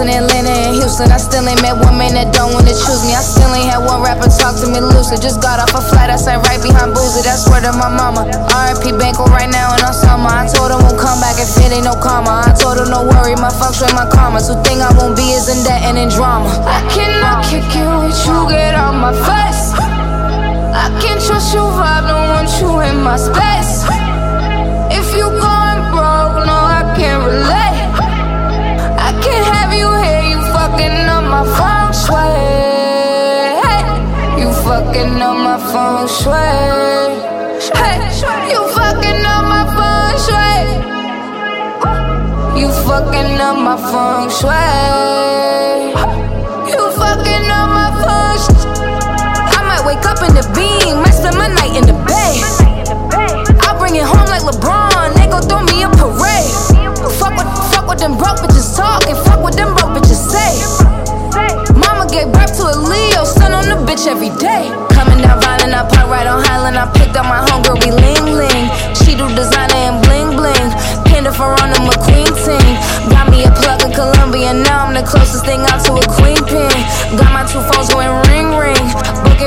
in Atlanta and Houston. I still ain't met one man that don't wanna choose me. I still ain't had one rapper talk to me loosely. Just got off a flight, I sat right behind Boosie. That's word of my mama. RIP Banco right now in on summer. I told her won't come back if it ain't no karma. I told her no worry, my shui, my karma. So thing I won't be is in debt and in drama. I cannot kick you with you, get on my face. I can't trust your vibe, don't want you in my space. Fucking up my feng shui. Hey, you fucking up my feng shui. You fucking up my feng shui. You fucking up my feng shui. I might wake up in the beam, might spend my night in the bay. I'll bring it home like LeBron, they gon' throw me a parade. Fuck what, fuck what them broke bitches talk, and fuck what them broke bitches say. Mama gave birth to a the bitch every day. Coming down violent, I park right on Highland. I picked up my homegirl, we ling ling. She do designer and bling bling. Panda Ferrana McQueen ting. Got me a plug in Colombia, now I'm the closest thing out to a queen pin. Got my two phones going ring ring. Book